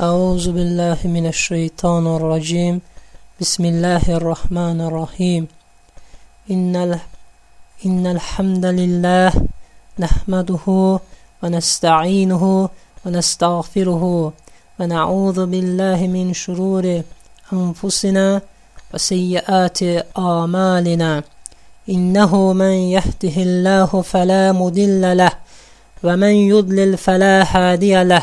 أعوذ بالله من الشيطان الرجيم بسم الله الرحمن الرحيم إن, ال... إن الحمد لله نحمده ونستعينه ونستغفره ونعوذ بالله من شرور أنفسنا وسيئات آمالنا إنه من يهده الله فلا مضل له ومن يضلل فلا هادي له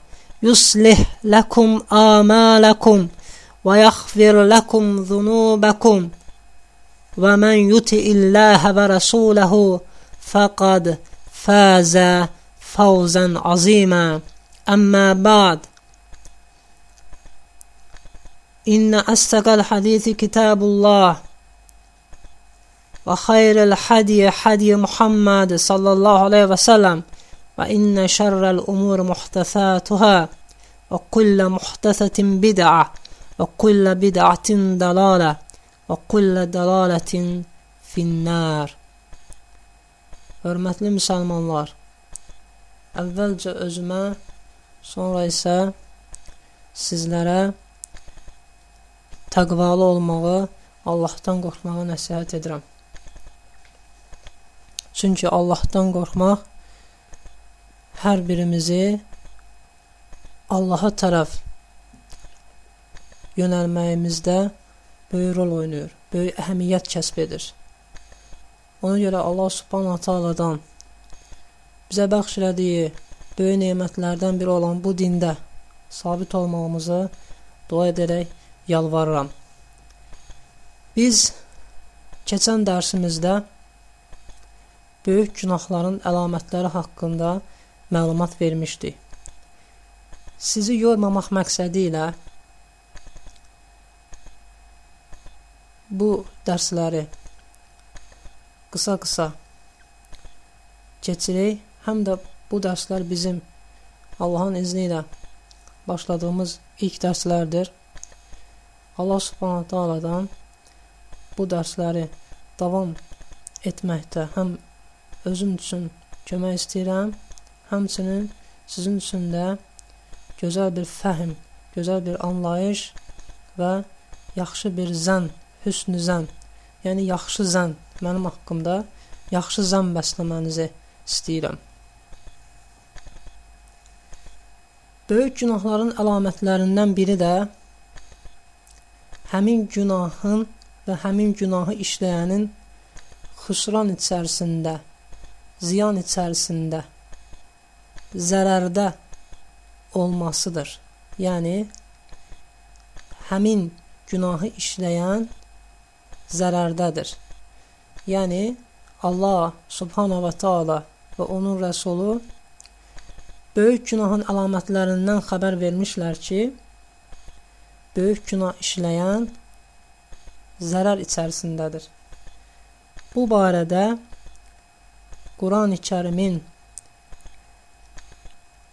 يصلح لكم آمالكم ويغفر لكم ذنوبكم ومن يطع الله ورسوله فقد فاز فوزا عظيما. أما بعد إن أصدق الحديث كتاب الله وخير الحدي حدي محمد صلى الله عليه وسلم. وإن شر الأمور محدثاتها وكل محدثة بدعة وكل بدعة ضلالة وكل ضلالة finnar. Hörmətli müsəlmanlar, əvvəlcə özümə, sonra isə sizlərə təqvalı olmağı, Allahdan qorxmağı nəsihət edirəm. Çünki Allahdan qorxmaq hər birimizi Allaha tərəf yönəlməyimizdə böyük rol oynayır, böyük əhəmiyyət kəsb edir. Ona görə Allah subhanahu ta'aladan bizə bəxş elədiyi böyük nemətlərdən biri olan bu dində sabit olmağımızı dua edərək yalvarıram. Biz keçən dərsimizdə böyük günahların əlamətləri haqqında məlumat vermişdik. Sizi yormamaq məqsədi ilə bu dərsləri qısa-qısa keçirik. Həm də bu dərslər bizim Allahın izni ilə başladığımız ilk dərslərdir. Allah Subhanahu taaladan bu dərsləri davam etməkdə həm özüm üçün kömək istəyirəm, həmçinin sizin üçün də gözəl bir fəhm, gözəl bir anlayış və yaxşı bir zən, hüsnü zən, yəni yaxşı zən mənim haqqımda yaxşı zən bəsləmənizi istəyirəm. Böyük günahların əlamətlərindən biri də həmin günahın və həmin günahı işləyənin xüsran içərisində, ziyan içərisində, zərərdə olmasıdır. Yəni, həmin günahı işləyən zərərdədir. Yəni, Allah subhanahu və taala və onun rəsulu böyük günahın əlamətlərindən xəbər vermişlər ki, böyük günah işləyən zərər içərisindədir. Bu barədə Quran-ı Kərimin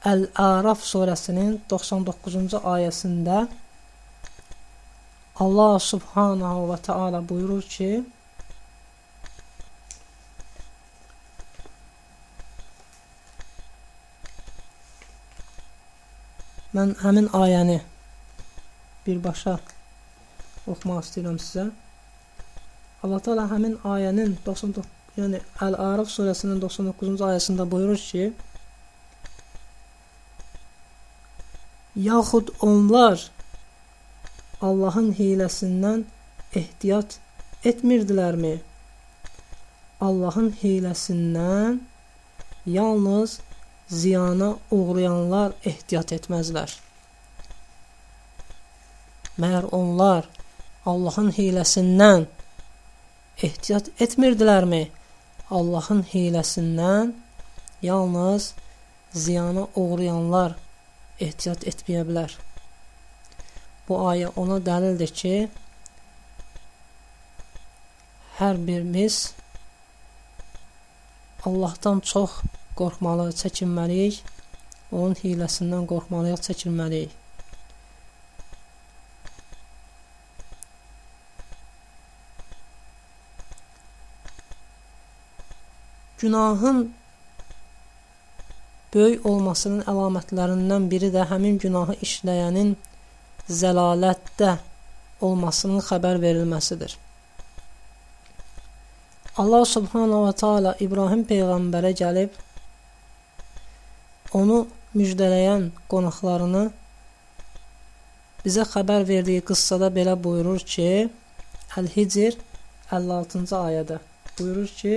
Əl-Əraf surəsinin 99-cu ayəsində Allah subhanahu və taala buyurur ki, Mən həmin ayəni birbaşa oxumaq istəyirəm sizə. Allah Taala həmin ayənin 99, yəni Əl-Əraf surəsinin 99-cu ayəsində buyurur ki: Yaxud onlar Allahın hiləsindən ehtiyat etmirdilərmi? Allahın hiləsindən yalnız ziyana uğrayanlar ehtiyat etməzlər. Məyər onlar Allahın hiləsindən ehtiyat etmirdilərmi? Allahın hiləsindən yalnız ziyana uğrayanlar ehtiyat etməyə bilər. Bu ayə ona dəlildir ki, hər birimiz Allahdan çox qorxmalı, çəkinməliyik. Onun hiləsindən qorxmalıyıq, çəkinməliyik. Günahın böyük olmasının əlamətlərindən biri də həmin günahı işləyənin zəlalətdə olmasının xəbər verilməsidir. Allah subhanahu wa taala İbrahim peyğəmbərə gəlib onu müjdələyən qonaqlarını bizə xəbər verdiyi qıssada belə buyurur ki, Əl-Hicr 56-cı ayədə buyurur ki,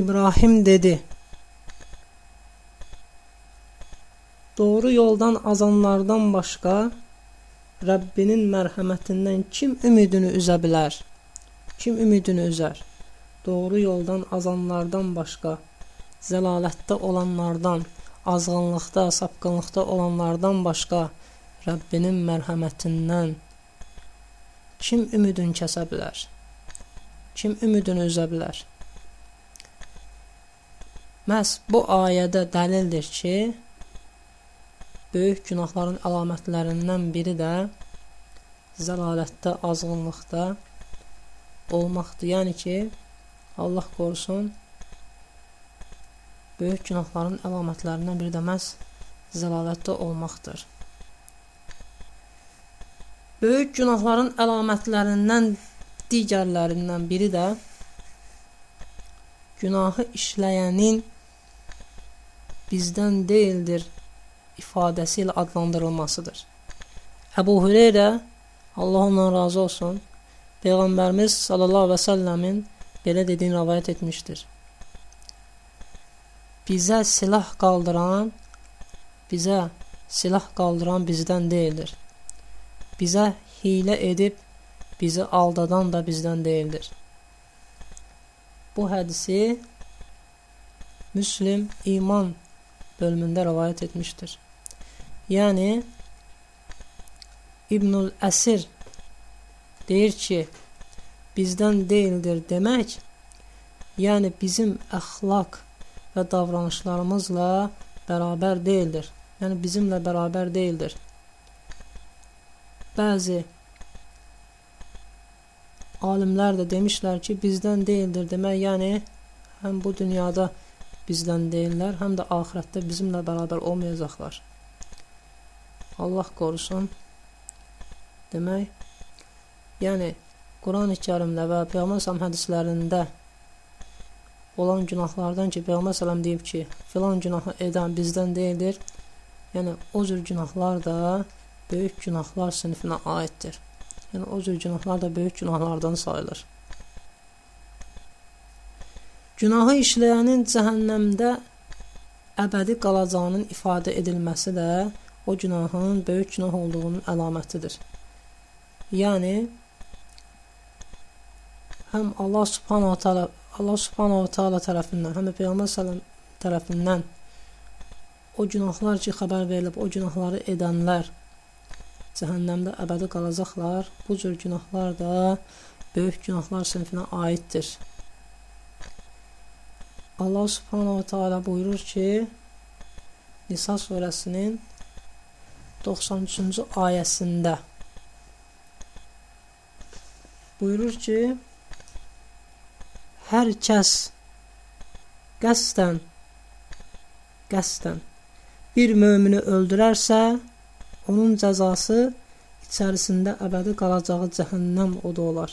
İbrahim dedi: Doğru yoldan azanlardan başqa Rəbbinin mərhəmətindən kim ümidini üzə bilər? Kim ümidini üzər? Doğru yoldan azanlardan başqa zəlalətdə olanlardan, azğınlıqda, sapqınlıqda olanlardan başqa Rəbbinin mərhəmətindən kim ümidini kəsə bilər? Kim ümidini üzə bilər? Məhz bu ayədə dəlildir ki, böyük günahların əlamətlərindən biri də zəlalətdə, azğınlıqda olmaqdır. Yəni ki, Allah qorusun, böyük günahların əlamətlərindən biri də məhz zəlalətdə olmaqdır. Böyük günahların əlamətlərindən digərlərindən biri də günahı işləyənin bizdən deyildir ifadəsi ilə adlandırılmasıdır. Əbu Hüreyrə Allah ondan razı olsun, Peyğəmbərimiz sallallahu əleyhi və səlləmin belə dediyini rivayet etmişdir. Bizə silah qaldıran, bizə silah qaldıran bizdən deyildir. Bizə hilə edib bizi aldadan da bizdən deyildir. Bu hədisi Müslim iman bölümündə rivayet etmişdir. Yəni İbnül Əsir deyir ki, bizdən deyildir demək, yəni bizim əxlaq və davranışlarımızla bərabər deyildir. Yəni bizimlə bərabər deyildir. Bəzi alimlər də demişlər ki, bizdən deyildir demək, yəni həm bu dünyada bizdən deyirlər, həm də axirətdə bizimlə bərabər olmayacaqlar. Allah qorusun. Demək, yəni Quran-ı Kərimdə və Peyğəmbər sallam hədislərində olan günahlardan ki, Peyğəmbər sallam deyib ki, filan günahı edən bizdən deyildir. Yəni o cür günahlar da böyük günahlar sinifinə aiddir. Yəni o cür günahlar da böyük günahlardan sayılır. Günahı işləyənin cəhənnəmdə əbədi qalacağının ifadə edilməsi də o günahın böyük günah olduğunun əlamətidir. Yəni həm Allah Subhanahu taala Allah Subhanahu taala tərəfindən, həm də Peyğəmbər sallam tərəfindən o günahlar ki, xəbər verilib, o günahları edənlər cəhənnəmdə əbədi qalacaqlar. Bu cür günahlar da böyük günahlar sinfinə aiddir. Allah subhanahu taala buyurur ki, Nisa surəsinin 93-cü ayəsində buyurur ki, hər kəs qəsdən qəsdən bir mömini öldürərsə, onun cəzası içərisində əbədi qalacağı cəhənnəm odu olar.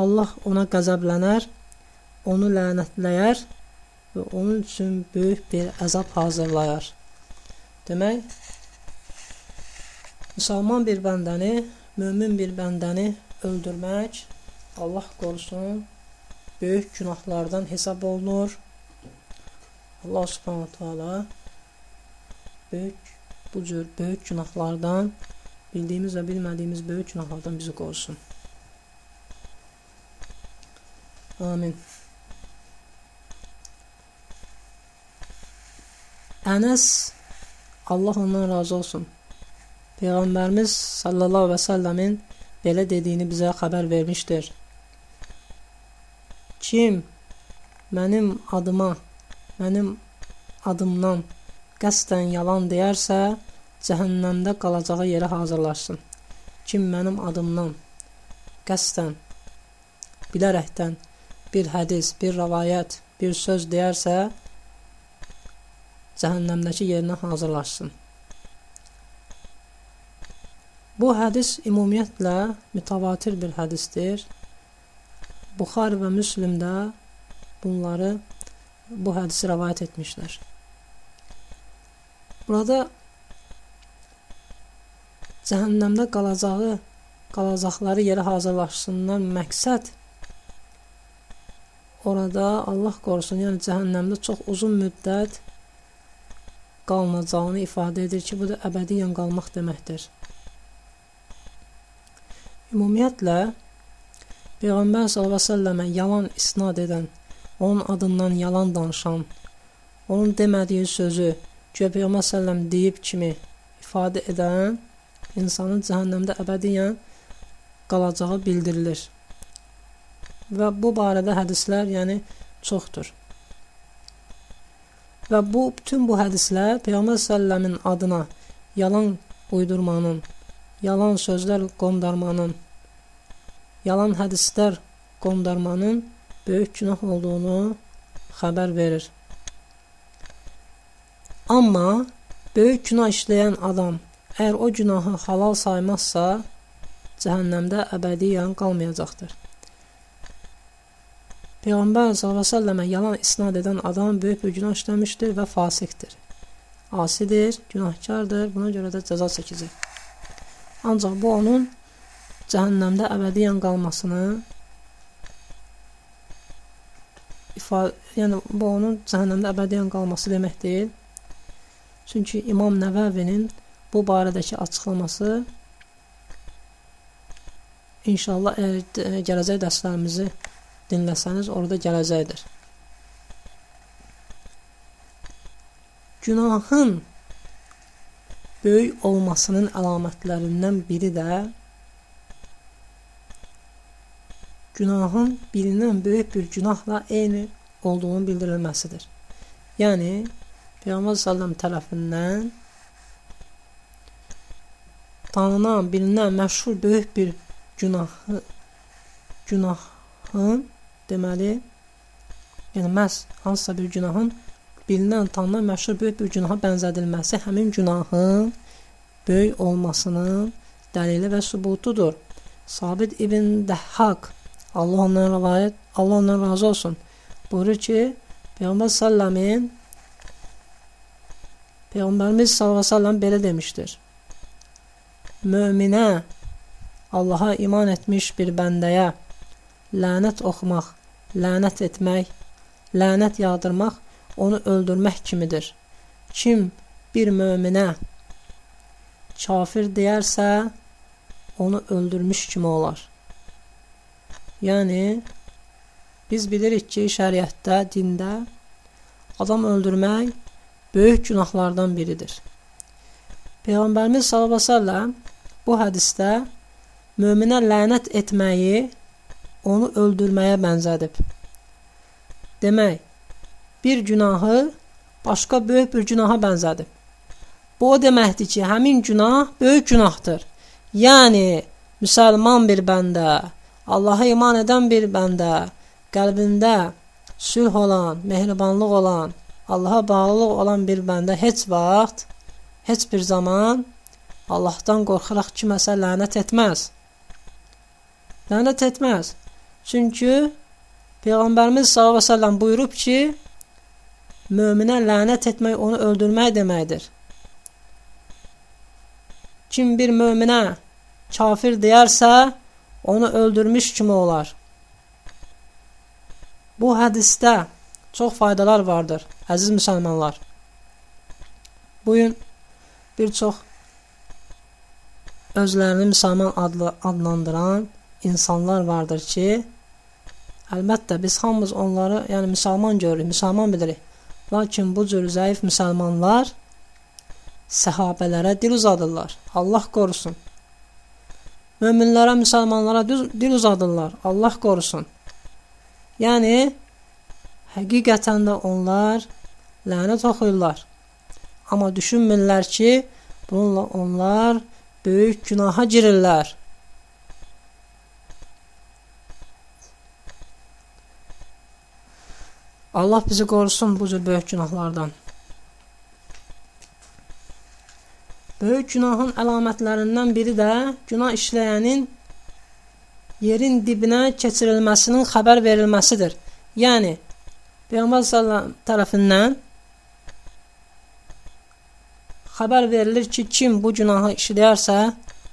Allah ona qəzəblənər, onu lənətləyər və onun üçün böyük bir əzab hazırlayar. Demək, müsəlman bir bəndəni, mömin bir bəndəni öldürmək Allah qorusun, böyük günahlardan hesab olunur. Allah Subhanahu taala böyük bu cür böyük günahlardan bildiyimiz və bilmədiyimiz böyük günahlardan bizi qorusun. Amin. Ənəs Allah ondan razı olsun. Peyğəmbərimiz sallallahu və səlləmin belə dediyini bizə xəbər vermişdir. Kim mənim adıma, mənim adımdan qəsdən yalan deyərsə, cəhənnəmdə qalacağı yerə hazırlaşsın. Kim mənim adımdan qəsdən bilərəkdən bir hədis, bir rəvayət, bir söz deyərsə, cəhənnəmdəki yerinə hazırlaşsın. Bu hədis ümumiyyətlə mütəvatir bir hədisdir. Buxari və Müslim də bunları bu hədisi rəvayət etmişlər. Burada cəhənnəmdə qalacağı, qalacaqları yerə hazırlaşsınlar məqsəd orada Allah qorusun, yəni cəhənnəmdə çox uzun müddət qalınacağını ifadə edir ki, bu da əbədiyyən qalmaq deməkdir. Ümumiyyətlə Peyğəmbər s.ə.və yalan isnad edən, onun adından yalan danışan, onun demədiyi sözü ki, Peyğəmbər s.ə.v deyib kimi ifadə edən insanın cəhənnəmdə əbədiyyən qalacağı bildirilir və bu barədə hədislər, yəni çoxdur. Və bu bütün bu hədislər Peyğəmbər sallallamın adına yalan uydurmanın, yalan sözlər qondarmanın, yalan hədislər qondarmanın böyük günah olduğunu xəbər verir. Amma böyük günah işləyən adam əgər o günahı halal saymazsa, cəhənnəmdə əbədiyyən qalmayacaqdır. Peyğəmbər s.ə.və yalan isnad edən adam böyük bir günah işləmişdir və fasiqdir. Asidir, günahkardır, buna görə də cəza çəkəcək. Ancaq bu onun cəhənnəmdə əbədiyyən qalmasını ifadə, yəni bu onun cəhənnəmdə əbədiyyən qalması demək deyil. Çünki İmam Nəvəvinin bu barədəki açıqlaması inşallah əgər gələcək dərslərimizi dinləsəniz orada gələcəkdir. Günahın böyük olmasının əlamətlərindən biri də günahın birindən böyük bir günahla eyni olduğunu bildirilməsidir. Yəni Peyğəmbər sallam tərəfindən tanınan, bilinən, məşhur böyük bir günahı günahın deməli, yəni məhz hansısa bir günahın bilinən, tanınan, məşhur böyük bir günaha bənzədilməsi həmin günahın böyük olmasının dəlili və sübutudur. Sabit ibn Dəhhaq Allah ondan rivayət, Allah ondan razı olsun. Buyurur ki, Peyğəmbər sallamın Peyğəmbərimiz sallallahu əleyhi belə demişdir. Möminə Allaha iman etmiş bir bəndəyə lənət oxumaq lənət etmək, lənət yağdırmaq onu öldürmək kimidir. Kim bir möminə kafir deyərsə, onu öldürmüş kimi olar. Yəni, biz bilirik ki, şəriətdə, dində adam öldürmək böyük günahlardan biridir. Peyğəmbərimiz s.ə.v bu hədisdə möminə lənət etməyi onu öldürməyə bənzədib. Demək, bir günahı başqa böyük bir günaha bənzədib. Bu o deməkdir ki, həmin günah böyük günahdır. Yəni, müsəlman bir bəndə, Allaha iman edən bir bəndə, qəlbində sülh olan, mehribanlıq olan, Allaha bağlılıq olan bir bəndə heç vaxt, heç bir zaman Allahdan qorxaraq kiməsə lənət etməz. Lənət etməz. Çünki Peyğəmbərimiz sallallahu əleyhi və səlləm buyurub ki, möminə lənət etmək onu öldürmək deməkdir. Kim bir möminə kafir deyərsə, onu öldürmüş kimi olar. Bu hədisdə çox faydalar vardır, əziz müsəlmanlar. Bu gün bir çox özlərini müsəlman adlı adlandıran insanlar vardır ki, əlbəttə biz hamımız onları, yəni müsəlman görürük, müsəlman bilirik. Lakin bu cür zəif müsəlmanlar səhabələrə dil uzadırlar. Allah qorusun. Möminlərə, müsəlmanlara dil uzadırlar. Allah qorusun. Yəni həqiqətən də onlar lənət oxuyurlar. Amma düşünmürlər ki, bununla onlar böyük günaha girirlər. Allah bizi qorusun bu cür böyük günahlardan. Böyük günahın əlamətlərindən biri də günah işləyənin yerin dibinə keçirilməsinin xəbər verilməsidir. Yəni Peyğəmbər sallallahu tərəfindən xəbər verilir ki, kim bu günahı işləyərsə,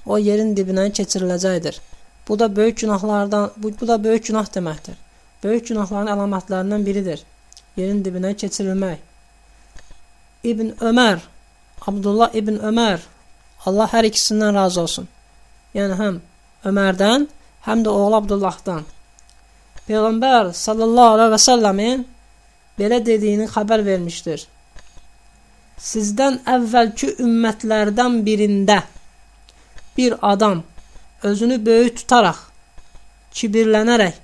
o yerin dibinə keçiriləcəkdir. Bu da böyük günahlardan bu, bu da böyük günah deməkdir. Böyük günahların əlamətlərindən biridir. Yerin dibinə keçirilmək. İbn Ömər, Abdullah ibn Ömər, Allah hər ikisindən razı olsun. Yəni həm Ömərdən, həm də oğlu Abdullahdan. Peyğəmbər sallallahu əleyhi və səlləmin belə dediyini xəbər vermişdir. Sizdən əvvəlki ümmətlərdən birində bir adam özünü böyük tutaraq, kibirlənərək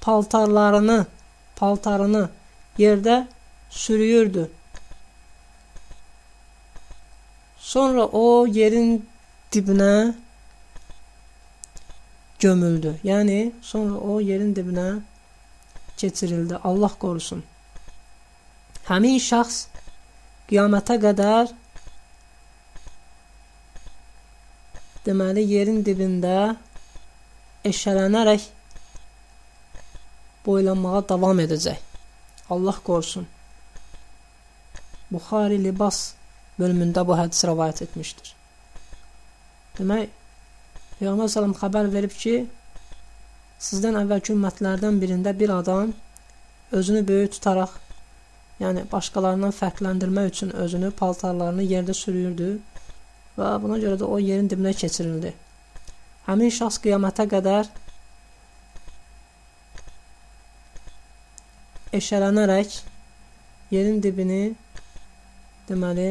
paltarlarını, paltarını yerdə sürüyürdü. Sonra o yerin dibinə gömüldü. Yəni sonra o yerin dibinə keçirildi. Allah qorusun. Həmin şəxs qiyamətə qədər deməli yerin dibində eşələnərək boylanmağa davam edəcək. Allah qorusun. Buxari libas bölümündə bu hədis rəvayət etmişdir. Demək, Peyğəmbər sallam xəbər verib ki, sizdən əvvəlki ümmətlərdən birində bir adam özünü böyük tutaraq, yəni başqalarından fərqləndirmək üçün özünü, paltarlarını yerdə sürüyürdü və buna görə də o yerin dibinə keçirildi. Həmin şəxs qiyamətə qədər eşələnərək yerin dibini deməli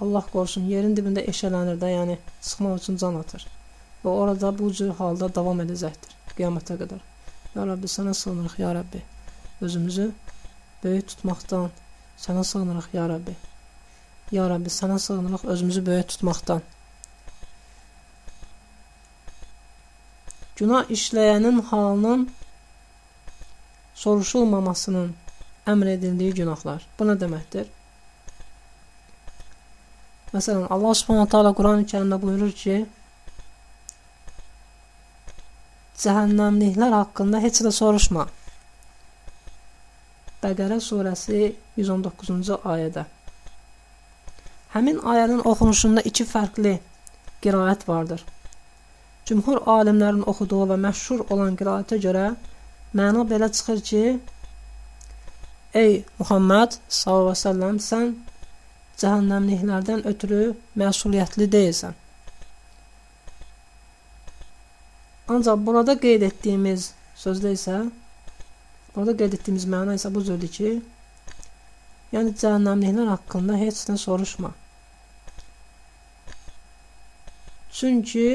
Allah qorusun, yerin dibində eşələnir də, yəni çıxmaq üçün can atır. Və orada bu cür halda davam edəcəkdir qiyamətə qədər. Ya Rabbi, sənə sığınırıq, ya Rabbi. Özümüzü böyük tutmaqdan sənə sığınırıq, ya Rabbi. Ya Rabbi, sənə sığınırıq özümüzü böyük tutmaqdan. Günah işləyənin halının soruşulmamasının əmr edildiyi günahlar. Bu nə deməkdir? Məsələn, Allah Subhanahu taala Quran-Kərimdə buyurur ki, cəhənnəmliklər haqqında heç də soruşma. Bəqərə surəsi 119-cu ayədə. Həmin ayənin oxunuşunda iki fərqli qiraət vardır. Cümhur alimlərin oxuduğu və məşhur olan qiraətə görə Məna belə çıxır ki, Ey Muhammed sallallahu əleyhi və səlləm, sən cəhənnəmliklərdən ötürü məsuliyyətli deyilsən. Ancaq burada qeyd etdiyimiz sözdə isə burada qeyd etdiyimiz məna isə bu cürdür ki, yəni cəhənnəmliklər haqqında heç nə soruşma. Çünki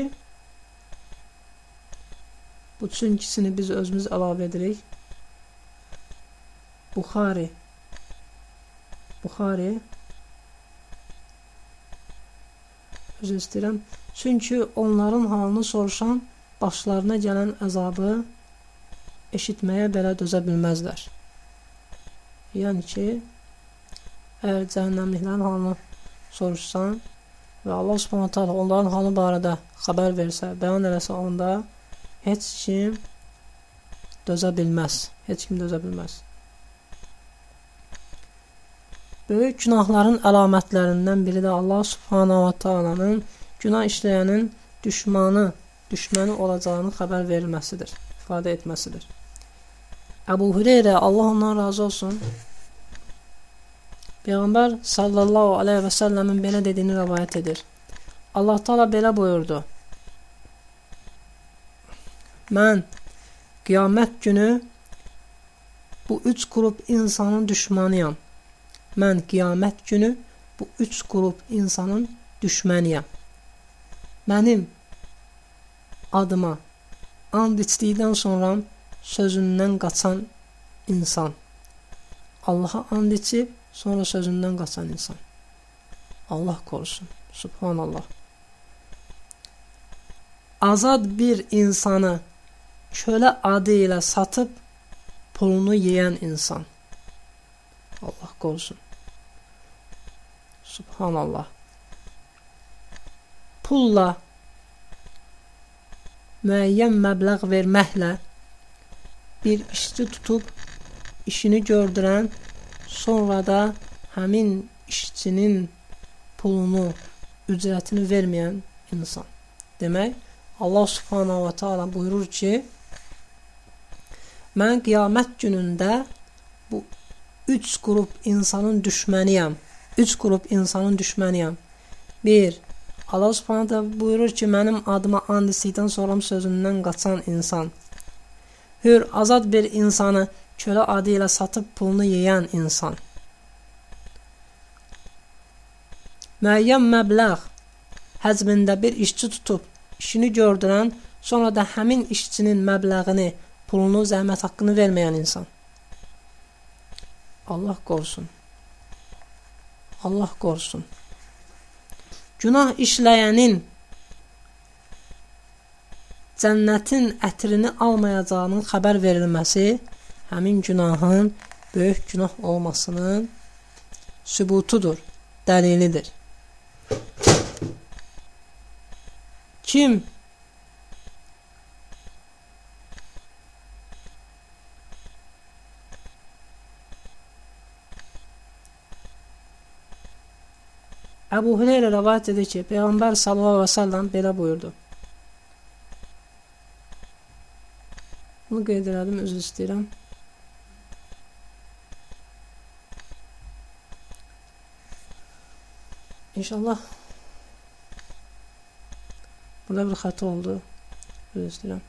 Bu üçüncüsünü biz özümüz əlavə edirik. Buxari Buxari Üzr istəyirəm. Çünki onların halını soruşan başlarına gələn əzabı eşitməyə belə dözə bilməzlər. Yəni ki, əgər cəhənnəmliklərin halını soruşsan və Allah Subhanahu taala onların halı barədə xəbər versə, bəyan eləsə onda heç kim dözə bilməz. Heç kim dözə bilməz. böyük günahların əlamətlərindən biri də Allah Subhanahu Taala'nın günah işləyənin düşmanı, düşməni olacağını xəbər verilməsidir, ifadə etməsidir. Əbu Hüreyrə Allah ondan razı olsun. Peyğəmbər sallallahu aleyhi və səlləmin belə dediyini rivayet edir. Allah Taala belə buyurdu: Mən qiyamət günü bu üç qrup insanın düşmanıyam. Mən qiyamət günü bu üç qrup insanın düşməniyəm. Mənim adıma and içdikdən sonra sözündən qaçan insan. Allaha and içib sonra sözündən qaçan insan. Allah korusun. Subhanallah. Azad bir insanı kölə adı ilə satıb pulunu yeyən insan. Allah korusun. Subhanallah. Pulla müəyyən məbləğ verməklə bir işçi tutub işini gördürən, sonra da həmin işçinin pulunu, ücrətini verməyən insan. Demək, Allah subhanahu wa ta'ala buyurur ki, mən qiyamət günündə bu üç qrup insanın düşməniyəm. Üç qrup insanın düşməniyəm. Bir, Allah subhanahu buyurur ki, mənim adıma and içdikdən sonra sözündən qaçan insan hür, azad bir insanı kölə adı ilə satıb pulunu yeyən insan. Müəyyən məbləğ həcmində bir işçi tutub işini gördürən, sonra da həmin işçinin məbləğini, pulunu, zəhmət haqqını verməyən insan. Allah qorusun. Allah qorusun. Günah işləyənin cənnətin ətrini almayacağının xəbər verilməsi həmin günahın böyük günah olmasının sübutudur, dəlilidir. Kim Əbu Hüreyrə rəvayət edir ki, Peyğəmbər sallallahu əleyhi və səlləm belə buyurdu: Bunu qeyd elədim, üzr istəyirəm. İnşallah burada bir xəta oldu. Üzr istəyirəm.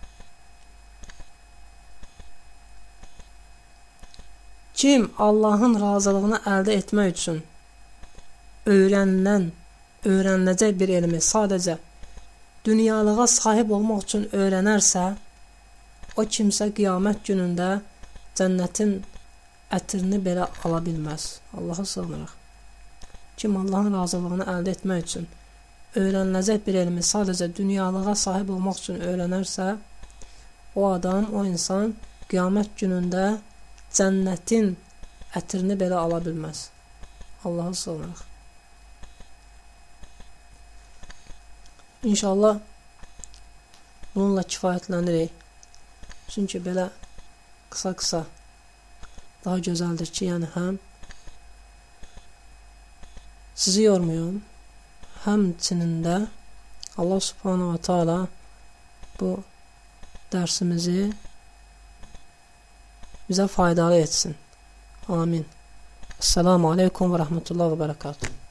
Kim Allahın razılığını əldə etmək üçün öyrənilən, öyrəniləcək bir elmi sadəcə dünyalığa sahib olmaq üçün öyrənərsə, O kimsə qiyamət günündə cənnətin ətrini belə ala bilməz. Allaha sığınırıq. Kim Allahın razılığını əldə etmək üçün öyrəniləcək bir elmi sadəcə dünyalığa sahib olmaq üçün öyrənərsə, o adam, o insan qiyamət günündə cənnətin ətrini belə ala bilməz. Allaha sığınırıq. İnşallah bununla kifayətlənirik. Çünki belə qısa-qısa daha gözəldir ki, yəni həm sizi yormayım, həmçinin də Allah subhanahu wa ta'ala bu dərsimizi bizə faydalı etsin. Amin. Esselamu aleykum və rəhmətullah və bərəkatuhu.